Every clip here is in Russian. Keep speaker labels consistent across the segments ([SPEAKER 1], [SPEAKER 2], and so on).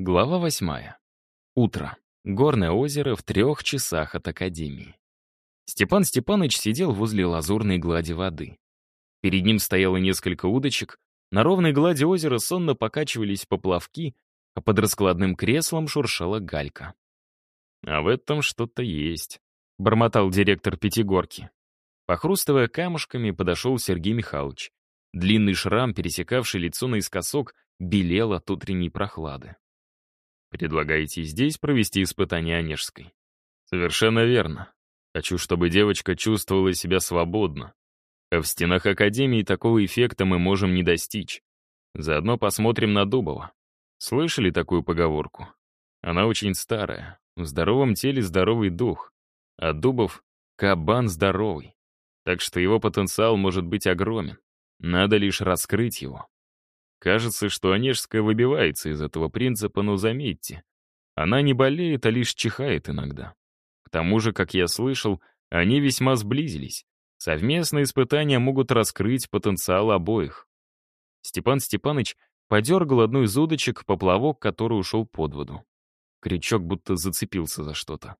[SPEAKER 1] Глава восьмая. Утро. Горное озеро в трех часах от Академии. Степан Степаныч сидел возле лазурной глади воды. Перед ним стояло несколько удочек, на ровной глади озера сонно покачивались поплавки, а под раскладным креслом шуршала галька. «А в этом что-то есть», — бормотал директор Пятигорки. Похрустывая камушками, подошел Сергей Михайлович. Длинный шрам, пересекавший лицо наискосок, белел от утренней прохлады. Предлагаете здесь провести испытание Онежской? Совершенно верно. Хочу, чтобы девочка чувствовала себя свободно. В стенах Академии такого эффекта мы можем не достичь. Заодно посмотрим на Дубова. Слышали такую поговорку? Она очень старая. В здоровом теле здоровый дух. А Дубов — кабан здоровый. Так что его потенциал может быть огромен. Надо лишь раскрыть его. Кажется, что Онежская выбивается из этого принципа, но заметьте, она не болеет, а лишь чихает иногда. К тому же, как я слышал, они весьма сблизились. Совместные испытания могут раскрыть потенциал обоих. Степан Степаныч подергал одну из удочек, поплавок, который ушел под воду. Крючок будто зацепился за что-то.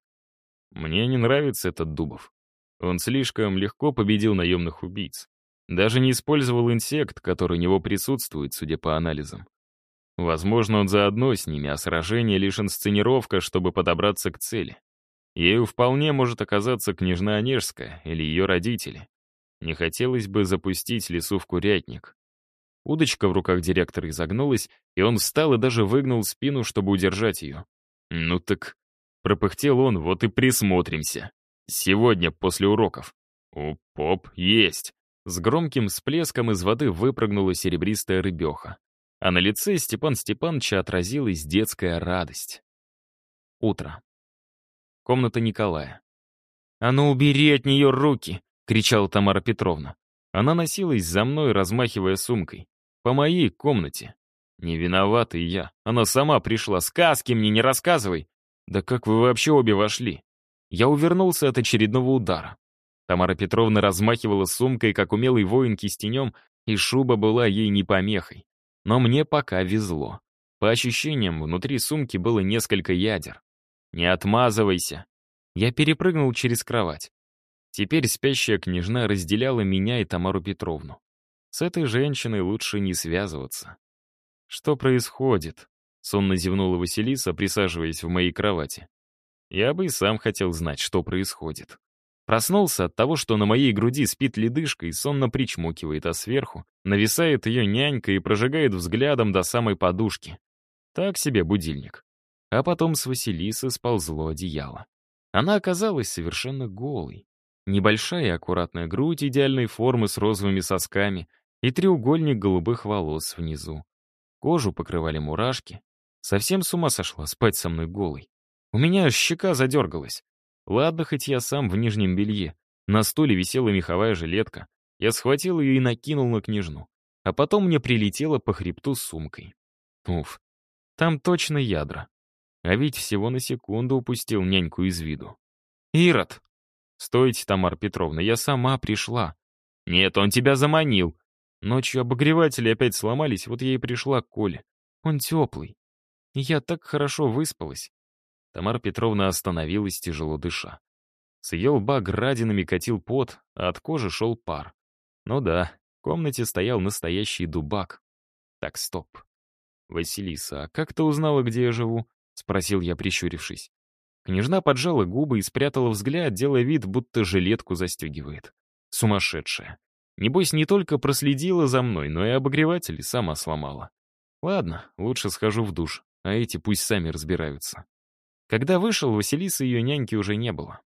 [SPEAKER 1] Мне не нравится этот Дубов. Он слишком легко победил наемных убийц. Даже не использовал инсект, который у него присутствует, судя по анализам. Возможно, он заодно с ними, а сражение — лишь инсценировка, чтобы подобраться к цели. Ею вполне может оказаться княжна Онежская или ее родители. Не хотелось бы запустить лесу в курятник. Удочка в руках директора изогнулась, и он встал и даже выгнул спину, чтобы удержать ее. «Ну так...» — пропыхтел он, вот и присмотримся. Сегодня, после уроков. «У, поп, есть!» С громким всплеском из воды выпрыгнула серебристая рыбеха. А на лице Степан Степановича отразилась детская радость. Утро. Комната Николая. «А ну убери от нее руки!» — кричала Тамара Петровна. Она носилась за мной, размахивая сумкой. По моей комнате. Не виновата и я. Она сама пришла. Сказки мне не рассказывай. Да как вы вообще обе вошли? Я увернулся от очередного удара. Тамара Петровна размахивала сумкой, как умелый воин кистенем, и шуба была ей не помехой. Но мне пока везло. По ощущениям, внутри сумки было несколько ядер. «Не отмазывайся!» Я перепрыгнул через кровать. Теперь спящая княжна разделяла меня и Тамару Петровну. С этой женщиной лучше не связываться. «Что происходит?» — сонно зевнула Василиса, присаживаясь в моей кровати. Я бы и сам хотел знать, что происходит. Проснулся от того, что на моей груди спит ледышка и сонно причмокивает, а сверху нависает ее нянька и прожигает взглядом до самой подушки. Так себе будильник. А потом с Василисы сползло одеяло. Она оказалась совершенно голой. Небольшая аккуратная грудь идеальной формы с розовыми сосками и треугольник голубых волос внизу. Кожу покрывали мурашки. Совсем с ума сошла спать со мной голой. У меня щека задергалась. Ладно, хоть я сам в нижнем белье. На стуле висела меховая жилетка. Я схватил ее и накинул на княжну. А потом мне прилетело по хребту с сумкой. Уф, там точно ядра. А ведь всего на секунду упустил няньку из виду. «Ирод!» «Стойте, Тамара Петровна, я сама пришла». «Нет, он тебя заманил». Ночью обогреватели опять сломались, вот я и пришла к Коле. Он теплый. Я так хорошо выспалась. Тамара Петровна остановилась, тяжело дыша. С ее лба градинами катил пот, а от кожи шел пар. Ну да, в комнате стоял настоящий дубак. Так, стоп. «Василиса, а как ты узнала, где я живу?» — спросил я, прищурившись. Княжна поджала губы и спрятала взгляд, делая вид, будто жилетку застегивает. Сумасшедшая. Небось, не только проследила за мной, но и обогреватель сама сломала. Ладно, лучше схожу в душ, а эти пусть сами разбираются. Когда вышел, Василисы ее няньки уже не было.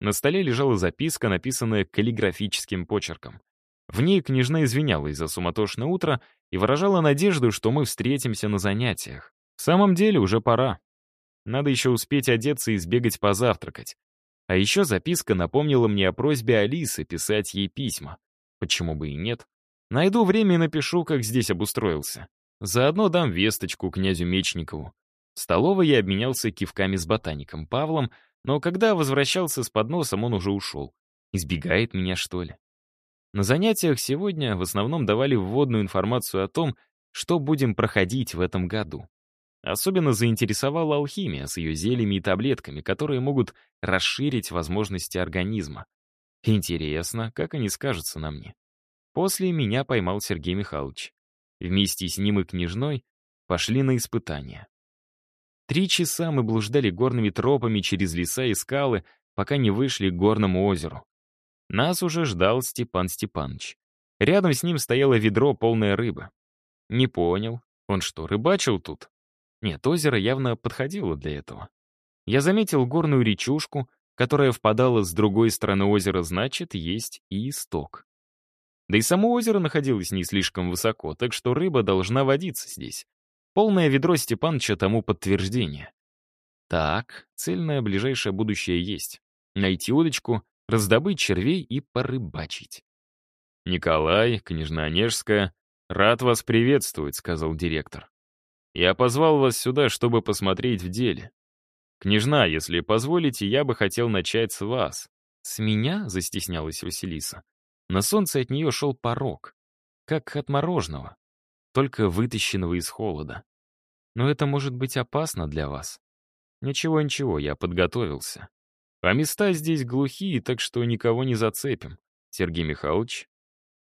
[SPEAKER 1] На столе лежала записка, написанная каллиграфическим почерком. В ней княжна извинялась за суматошное утро и выражала надежду, что мы встретимся на занятиях. В самом деле уже пора. Надо еще успеть одеться и сбегать позавтракать. А еще записка напомнила мне о просьбе Алисы писать ей письма. Почему бы и нет? Найду время и напишу, как здесь обустроился. Заодно дам весточку князю Мечникову. В столовой я обменялся кивками с ботаником Павлом, но когда возвращался с подносом, он уже ушел. Избегает меня, что ли? На занятиях сегодня в основном давали вводную информацию о том, что будем проходить в этом году. Особенно заинтересовала алхимия с ее зельями и таблетками, которые могут расширить возможности организма. Интересно, как они скажутся на мне. После меня поймал Сергей Михайлович. Вместе с ним и княжной пошли на испытания. Три часа мы блуждали горными тропами через леса и скалы, пока не вышли к горному озеру. Нас уже ждал Степан Степанович. Рядом с ним стояло ведро, полное рыбы. Не понял, он что, рыбачил тут? Нет, озеро явно подходило для этого. Я заметил горную речушку, которая впадала с другой стороны озера, значит, есть и исток. Да и само озеро находилось не слишком высоко, так что рыба должна водиться здесь. Полное ведро Степаныча тому подтверждение. Так, цель на ближайшее будущее есть. Найти удочку, раздобыть червей и порыбачить. «Николай, княжна Онежская, рад вас приветствовать», — сказал директор. Я позвал вас сюда, чтобы посмотреть в деле. Княжна, если позволите, я бы хотел начать с вас. С меня, застеснялась Василиса. На солнце от нее шел порог, как от мороженого, только вытащенного из холода. Но это может быть опасно для вас. Ничего-ничего, я подготовился. А места здесь глухие, так что никого не зацепим. Сергей Михайлович.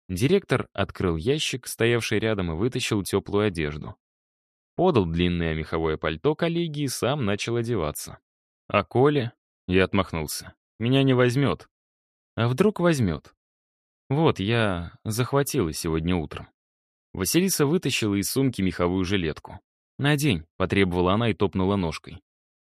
[SPEAKER 1] Директор открыл ящик, стоявший рядом, и вытащил теплую одежду подал длинное меховое пальто коллеги и сам начал одеваться. А Коля? Я отмахнулся. Меня не возьмет. А вдруг возьмет? Вот, я захватила сегодня утром. Василиса вытащила из сумки меховую жилетку. «Надень», — потребовала она и топнула ножкой.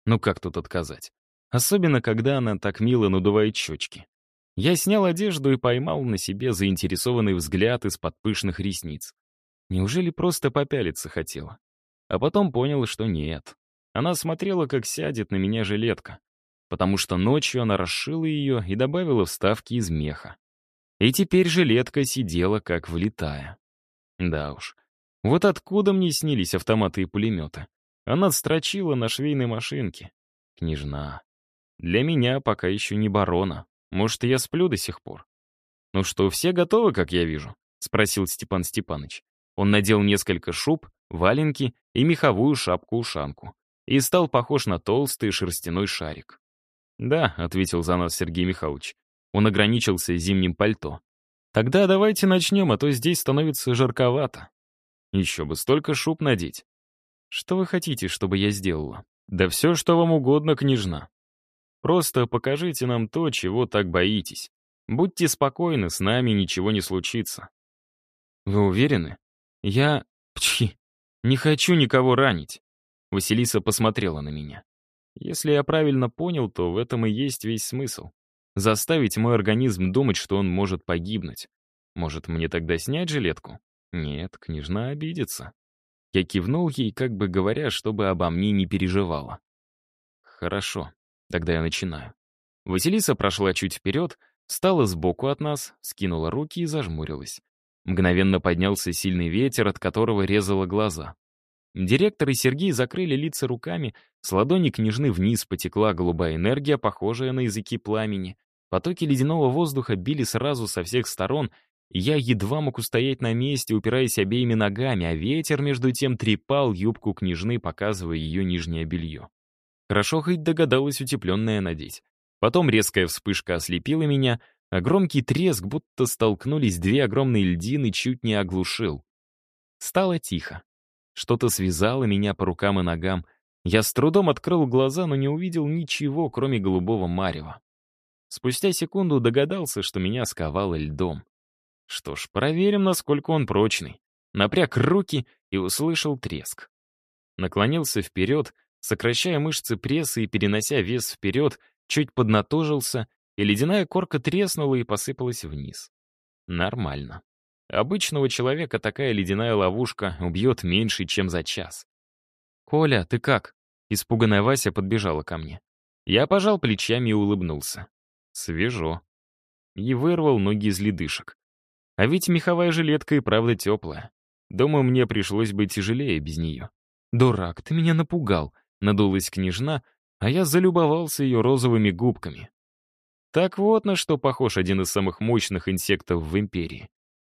[SPEAKER 1] Ну как тут отказать? Особенно, когда она так мило надувает щечки. Я снял одежду и поймал на себе заинтересованный взгляд из-под пышных ресниц. Неужели просто попялиться хотела? А потом понял, что нет. Она смотрела, как сядет на меня жилетка, потому что ночью она расшила ее и добавила вставки из меха. И теперь жилетка сидела, как влитая. Да уж, вот откуда мне снились автоматы и пулеметы? Она строчила на швейной машинке. Княжна. Для меня пока еще не барона. Может, я сплю до сих пор? «Ну что, все готовы, как я вижу?» — спросил Степан Степаныч. Он надел несколько шуб, валенки и меховую шапку-ушанку. И стал похож на толстый шерстяной шарик. «Да», — ответил за нас Сергей Михайлович. Он ограничился зимним пальто. «Тогда давайте начнем, а то здесь становится жарковато. Еще бы столько шуб надеть. Что вы хотите, чтобы я сделала? Да все, что вам угодно, княжна. Просто покажите нам то, чего так боитесь. Будьте спокойны, с нами ничего не случится. Вы уверены? Я... Пчхи. Не хочу никого ранить. Василиса посмотрела на меня. Если я правильно понял, то в этом и есть весь смысл. Заставить мой организм думать, что он может погибнуть. Может, мне тогда снять жилетку? Нет, княжна обидится. Я кивнул ей, как бы говоря, чтобы обо мне не переживала. Хорошо, тогда я начинаю. Василиса прошла чуть вперед, встала сбоку от нас, скинула руки и зажмурилась. Мгновенно поднялся сильный ветер, от которого резало глаза. Директор и Сергей закрыли лица руками, с ладони княжны вниз потекла голубая энергия, похожая на языки пламени. Потоки ледяного воздуха били сразу со всех сторон, я едва мог устоять на месте, упираясь обеими ногами, а ветер, между тем, трепал юбку княжны, показывая ее нижнее белье. Хорошо хоть догадалась утепленное надеть. Потом резкая вспышка ослепила меня — а громкий треск, будто столкнулись две огромные льдины, чуть не оглушил. Стало тихо. Что-то связало меня по рукам и ногам. Я с трудом открыл глаза, но не увидел ничего, кроме голубого марева. Спустя секунду догадался, что меня сковало льдом. Что ж, проверим, насколько он прочный. Напряг руки и услышал треск. Наклонился вперед, сокращая мышцы пресса и перенося вес вперед, чуть поднатужился и ледяная корка треснула и посыпалась вниз. Нормально. Обычного человека такая ледяная ловушка убьет меньше, чем за час. «Коля, ты как?» Испуганная Вася подбежала ко мне. Я пожал плечами и улыбнулся. Свежо. И вырвал ноги из ледышек. А ведь меховая жилетка и правда теплая. Думаю, мне пришлось бы тяжелее без нее. «Дурак, ты меня напугал», — надулась княжна, а я залюбовался ее розовыми губками. Так вот на что похож один из самых мощных инсектов в Империи.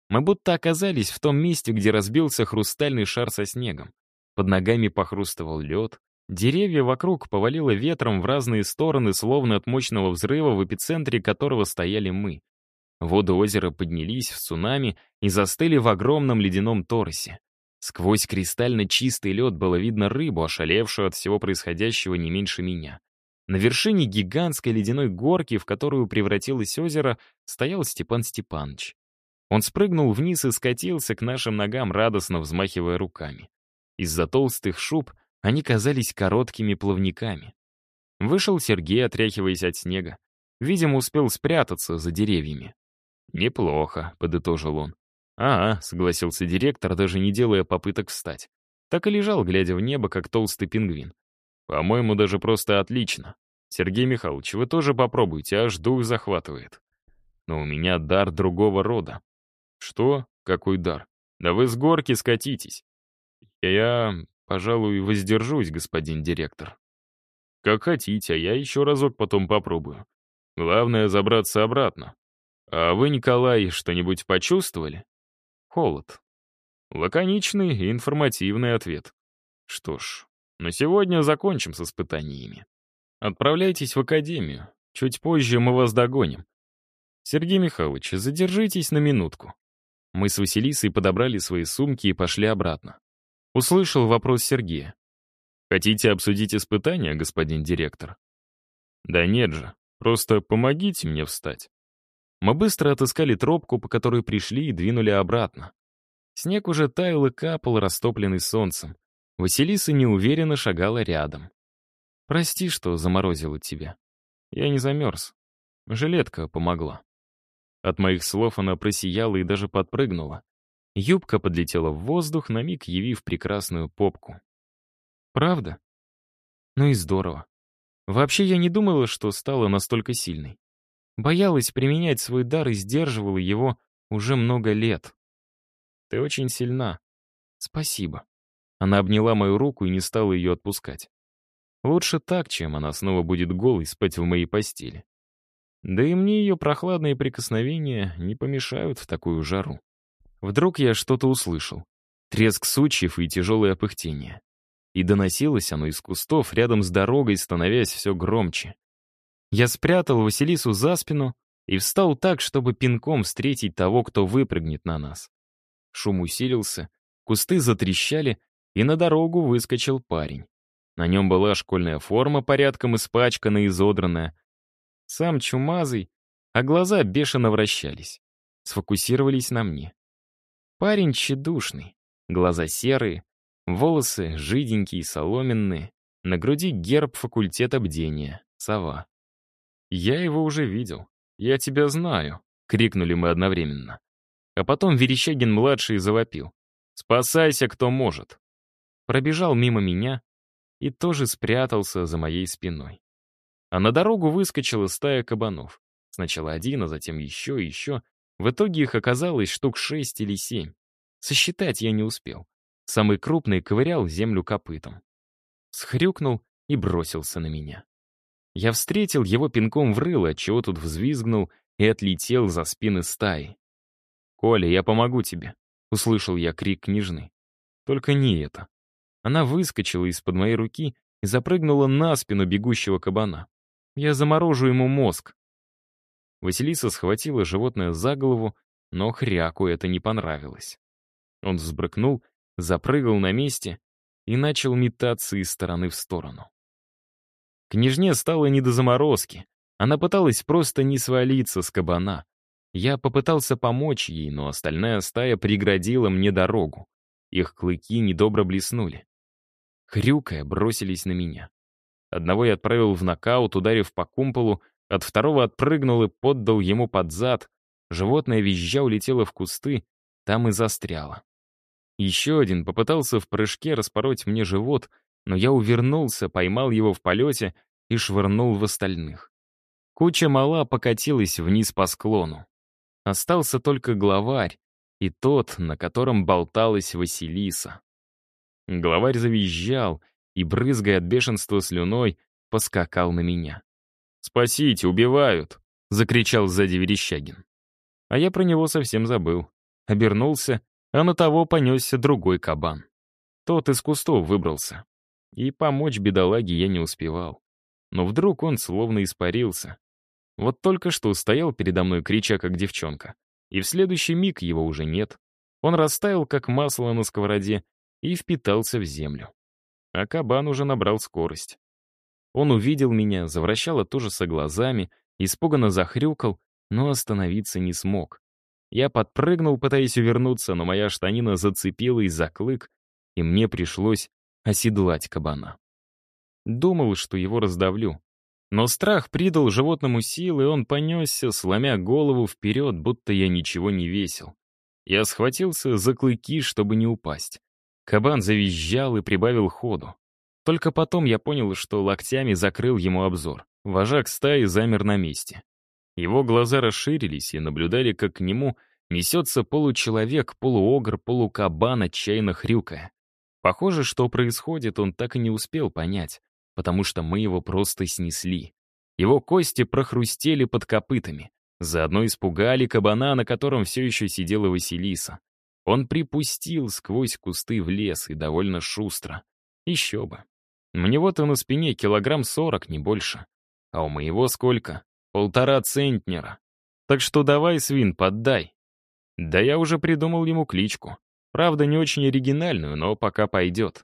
[SPEAKER 1] Мы будто оказались в том месте, где разбился хрустальный шар со снегом. Под ногами похрустывал лед. Деревья вокруг повалило ветром в разные стороны, словно от мощного взрыва, в эпицентре которого стояли мы. Воды озера поднялись в цунами и застыли в огромном ледяном торсе. Сквозь кристально чистый лед было видно рыбу, ошалевшую от всего происходящего не меньше меня. На вершине гигантской ледяной горки, в которую превратилось озеро, стоял Степан Степанович. Он спрыгнул вниз и скатился к нашим ногам, радостно взмахивая руками. Из-за толстых шуб они казались короткими плавниками. Вышел Сергей, отряхиваясь от снега. Видимо, успел спрятаться за деревьями. «Неплохо», — подытожил он. «А, — согласился директор, даже не делая попыток встать. Так и лежал, глядя в небо, как толстый пингвин. По-моему, даже просто отлично. Сергей Михайлович, вы тоже попробуйте, аж дух захватывает. Но у меня дар другого рода. Что? Какой дар? Да вы с горки скатитесь. Я, пожалуй, воздержусь, господин директор. Как хотите, а я еще разок потом попробую. Главное — забраться обратно. А вы, Николай, что-нибудь почувствовали? Холод. Лаконичный и информативный ответ. Что ж, на сегодня закончим с испытаниями. Отправляйтесь в академию. Чуть позже мы вас догоним. Сергей Михайлович, задержитесь на минутку. Мы с Василисой подобрали свои сумки и пошли обратно. Услышал вопрос Сергея. «Хотите обсудить испытания, господин директор?» «Да нет же, просто помогите мне встать». Мы быстро отыскали тропку, по которой пришли, и двинули обратно. Снег уже таял и капал, растопленный солнцем. Василиса неуверенно шагала рядом. «Прости, что заморозила тебя. Я не замерз. Жилетка помогла». От моих слов она просияла и даже подпрыгнула. Юбка подлетела в воздух, на миг явив прекрасную попку. «Правда? Ну и здорово. Вообще я не думала, что стала настолько сильной. Боялась применять свой дар и сдерживала его уже много лет. Ты очень сильна. Спасибо. Она обняла мою руку и не стала ее отпускать. Лучше так, чем она снова будет голой спать в моей постели. Да и мне ее прохладные прикосновения не помешают в такую жару. Вдруг я что-то услышал. Треск сучьев и тяжелое пыхтение. И доносилось оно из кустов рядом с дорогой, становясь все громче. Я спрятал Василису за спину и встал так, чтобы пинком встретить того, кто выпрыгнет на нас. Шум усилился, кусты затрещали, и на дорогу выскочил парень. На нем была школьная форма, порядком испачканная и изодранная. Сам чумазый, а глаза бешено вращались. Сфокусировались на мне. Парень тщедушный, глаза серые, волосы жиденькие, соломенные, на груди герб факультета бдения, сова. «Я его уже видел. Я тебя знаю», — крикнули мы одновременно. А потом Верещагин-младший завопил. «Спасайся, кто может!» Пробежал мимо меня и тоже спрятался за моей спиной. А на дорогу выскочила стая кабанов. Сначала один, а затем еще и еще. В итоге их оказалось штук шесть или семь. Сосчитать я не успел. Самый крупный ковырял землю копытом. Схрюкнул и бросился на меня. Я встретил его пинком в рыло, чего тут взвизгнул и отлетел за спины стаи. «Коля, я помогу тебе», — услышал я крик княжны. Только не это. Она выскочила из-под моей руки и запрыгнула на спину бегущего кабана. Я заморожу ему мозг. Василиса схватила животное за голову, но хряку это не понравилось. Он взбрыкнул, запрыгал на месте и начал метаться из стороны в сторону. Княжне стало не до заморозки. Она пыталась просто не свалиться с кабана. Я попытался помочь ей, но остальная стая преградила мне дорогу. Их клыки недобро блеснули. Хрюкая, бросились на меня. Одного я отправил в нокаут, ударив по кумполу, от второго отпрыгнул и поддал ему под зад. Животное визжа улетело в кусты, там и застряло. Еще один попытался в прыжке распороть мне живот, но я увернулся, поймал его в полете и швырнул в остальных. Куча мала покатилась вниз по склону. Остался только главарь и тот, на котором болталась Василиса. Главарь завизжал и, брызгая от бешенства слюной, поскакал на меня. «Спасите, убивают!» — закричал сзади Верещагин. А я про него совсем забыл. Обернулся, а на того понесся другой кабан. Тот из кустов выбрался. И помочь бедолаге я не успевал. Но вдруг он словно испарился. Вот только что стоял передо мной, крича как девчонка. И в следующий миг его уже нет. Он растаял, как масло на сковороде, и впитался в землю. А кабан уже набрал скорость. Он увидел меня, завращал от ужаса глазами, испуганно захрюкал, но остановиться не смог. Я подпрыгнул, пытаясь увернуться, но моя штанина зацепилась за клык, и мне пришлось оседлать кабана. Думал, что его раздавлю. Но страх придал животному силы, и он понесся, сломя голову вперед, будто я ничего не весил. Я схватился за клыки, чтобы не упасть. Кабан завизжал и прибавил ходу. Только потом я понял, что локтями закрыл ему обзор. Вожак стаи замер на месте. Его глаза расширились и наблюдали, как к нему несется получеловек, полуогр, полукабан, отчаянно хрюкая. Похоже, что происходит, он так и не успел понять, потому что мы его просто снесли. Его кости прохрустели под копытами. Заодно испугали кабана, на котором все еще сидела Василиса. Он припустил сквозь кусты в лес и довольно шустро. Еще бы. У него-то на спине килограмм сорок, не больше. А у моего сколько? Полтора центнера. Так что давай, свин, поддай. Да я уже придумал ему кличку. Правда, не очень оригинальную, но пока пойдет.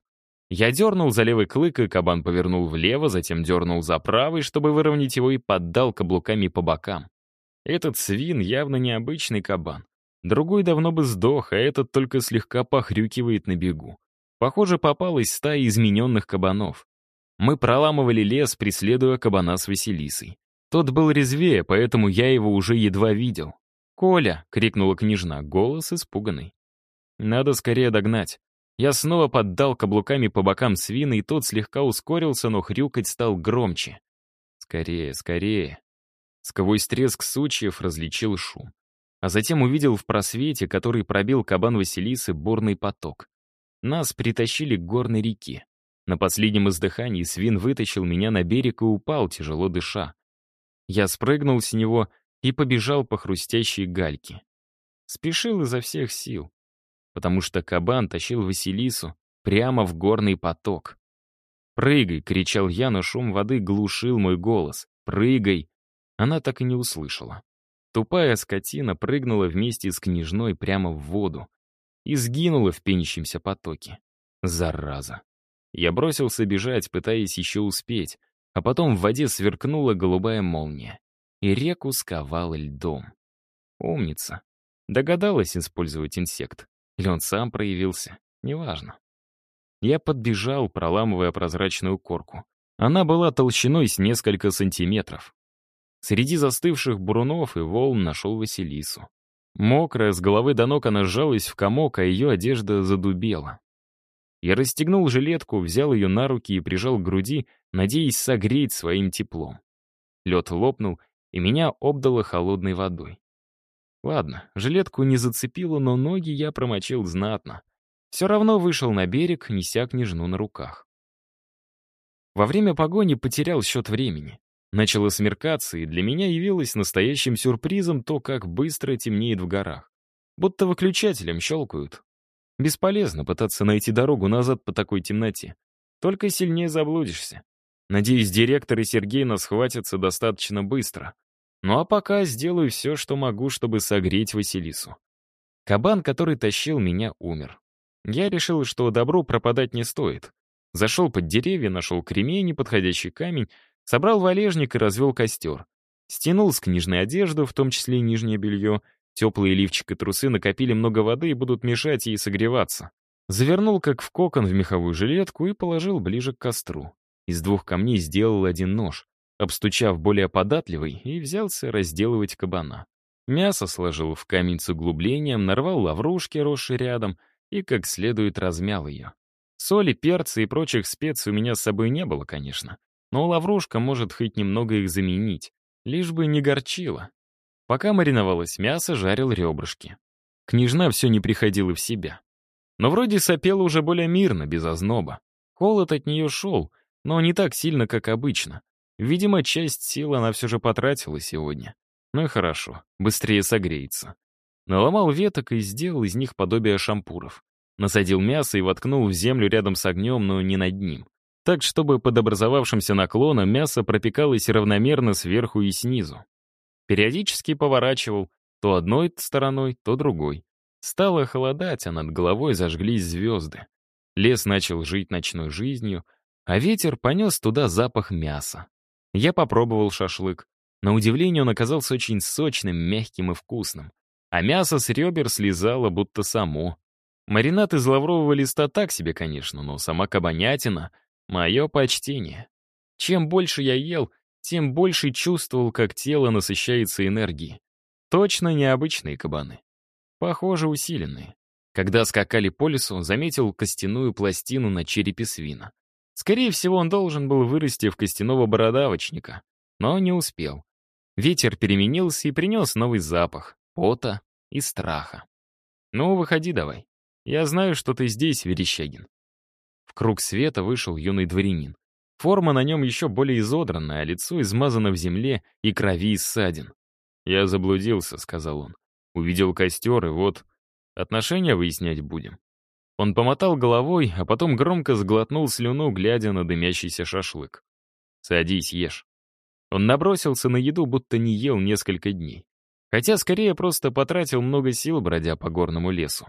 [SPEAKER 1] Я дернул за левый клык, и кабан повернул влево, затем дернул за правый, чтобы выровнять его, и поддал каблуками по бокам. Этот свин явно необычный кабан. Другой давно бы сдох, а этот только слегка похрюкивает на бегу. Похоже, попалась стая измененных кабанов. Мы проламывали лес, преследуя кабана с Василисой. Тот был резвее, поэтому я его уже едва видел. «Коля!» — крикнула княжна, голос испуганный. «Надо скорее догнать». Я снова поддал каблуками по бокам свина, и тот слегка ускорился, но хрюкать стал громче. «Скорее, скорее!» Сквозь треск сучьев различил шум. А затем увидел в просвете, который пробил кабан Василисы, бурный поток. Нас притащили к горной реке. На последнем издыхании свин вытащил меня на берег и упал, тяжело дыша. Я спрыгнул с него и побежал по хрустящей гальке. Спешил изо всех сил, потому что кабан тащил Василису прямо в горный поток. «Прыгай!» — кричал я, но шум воды глушил мой голос. «Прыгай!» Она так и не услышала. Тупая скотина прыгнула вместе с княжной прямо в воду и сгинула в пенящемся потоке. Зараза. Я бросился бежать, пытаясь еще успеть, а потом в воде сверкнула голубая молния, и реку сковал льдом. Умница. Догадалась использовать инсект. Или он сам проявился. Неважно. Я подбежал, проламывая прозрачную корку. Она была толщиной с несколько сантиметров. Среди застывших бурунов и волн нашел Василису. Мокрая, с головы до ног она сжалась в комок, а ее одежда задубела. Я расстегнул жилетку, взял ее на руки и прижал к груди, надеясь согреть своим теплом. Лед лопнул, и меня обдало холодной водой. Ладно, жилетку не зацепило, но ноги я промочил знатно. Все равно вышел на берег, неся княжну на руках. Во время погони потерял счет времени. Начало смеркаться, и для меня явилось настоящим сюрпризом то, как быстро темнеет в горах. Будто выключателем щелкают. Бесполезно пытаться найти дорогу назад по такой темноте. Только сильнее заблудишься. Надеюсь, директор и Сергей нас схватятся достаточно быстро. Ну а пока сделаю все, что могу, чтобы согреть Василису. Кабан, который тащил меня, умер. Я решил, что добру пропадать не стоит. Зашел под деревья, нашел кремень и подходящий камень, Собрал валежник и развел костер. Стянул с книжной одежды, в том числе нижнее белье. Теплые лифчик и трусы накопили много воды и будут мешать ей согреваться. Завернул, как в кокон, в меховую жилетку и положил ближе к костру. Из двух камней сделал один нож, обстучав более податливый, и взялся разделывать кабана. Мясо сложил в камень с углублением, нарвал лаврушки, росшие рядом, и как следует размял ее. Соли, перца и прочих специй у меня с собой не было, конечно. Но лаврушка может хоть немного их заменить, лишь бы не горчило. Пока мариновалось мясо, жарил ребрышки. Княжна все не приходила в себя. Но вроде сопела уже более мирно, без озноба. Холод от нее шел, но не так сильно, как обычно. Видимо, часть сил она все же потратила сегодня. Ну и хорошо, быстрее согреется. Наломал веток и сделал из них подобие шампуров. Насадил мясо и воткнул в землю рядом с огнем, но не над ним. Так, чтобы под образовавшимся наклоном мясо пропекалось равномерно сверху и снизу. Периодически поворачивал то одной стороной, то другой. Стало холодать, а над головой зажглись звезды. Лес начал жить ночной жизнью, а ветер понес туда запах мяса. Я попробовал шашлык. На удивление он оказался очень сочным, мягким и вкусным. А мясо с ребер слезало будто само. Маринад из лаврового листа так себе, конечно, но сама кабанятина — мое почтение. Чем больше я ел, тем больше чувствовал, как тело насыщается энергией. Точно необычные кабаны. Похоже, усиленные. Когда скакали по лесу, заметил костяную пластину на черепе свина. Скорее всего, он должен был вырасти в костяного бородавочника, но не успел. Ветер переменился и принес новый запах — пота и страха. «Ну, выходи давай. Я знаю, что ты здесь, Верещагин». В круг света вышел юный дворянин. Форма на нем еще более изодранная, а лицо измазано в земле и крови и ссадин. «Я заблудился», — сказал он. «Увидел костер, и вот отношения выяснять будем». Он помотал головой, а потом громко сглотнул слюну, глядя на дымящийся шашлык. «Садись, ешь». Он набросился на еду, будто не ел несколько дней. Хотя скорее просто потратил много сил, бродя по горному лесу.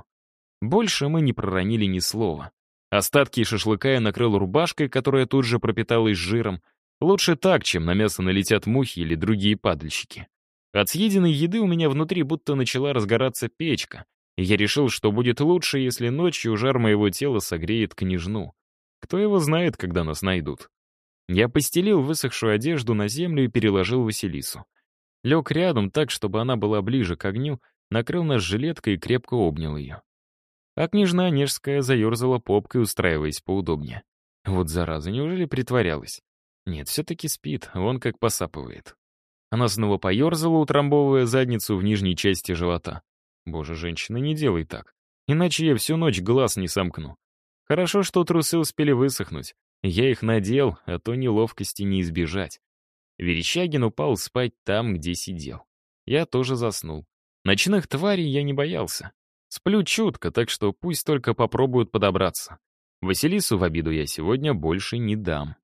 [SPEAKER 1] Больше мы не проронили ни слова. Остатки шашлыка я накрыл рубашкой, которая тут же пропиталась жиром. Лучше так, чем на мясо налетят мухи или другие падальщики. От съеденной еды у меня внутри будто начала разгораться печка, я решил, что будет лучше, если ночью жар моего тела согреет княжну. Кто его знает, когда нас найдут. Я постелил высохшую одежду на землю и переложил Василису. Лег рядом так, чтобы она была ближе к огню, накрыл нас жилеткой и крепко обнял ее. А княжна Онежская заерзала попкой, устраиваясь поудобнее. Вот зараза, неужели притворялась? Нет, все-таки спит, вон как посапывает. Она снова поерзала, утрамбовывая задницу в нижней части живота. Боже, женщина, не делай так. Иначе я всю ночь глаз не сомкну. Хорошо, что трусы успели высохнуть. Я их надел, а то неловкости не избежать. Верещагин упал спать там, где сидел. Я тоже заснул. Ночных тварей я не боялся. Сплю чутко, так что пусть только попробуют подобраться. Василису в обиду я сегодня больше не дам.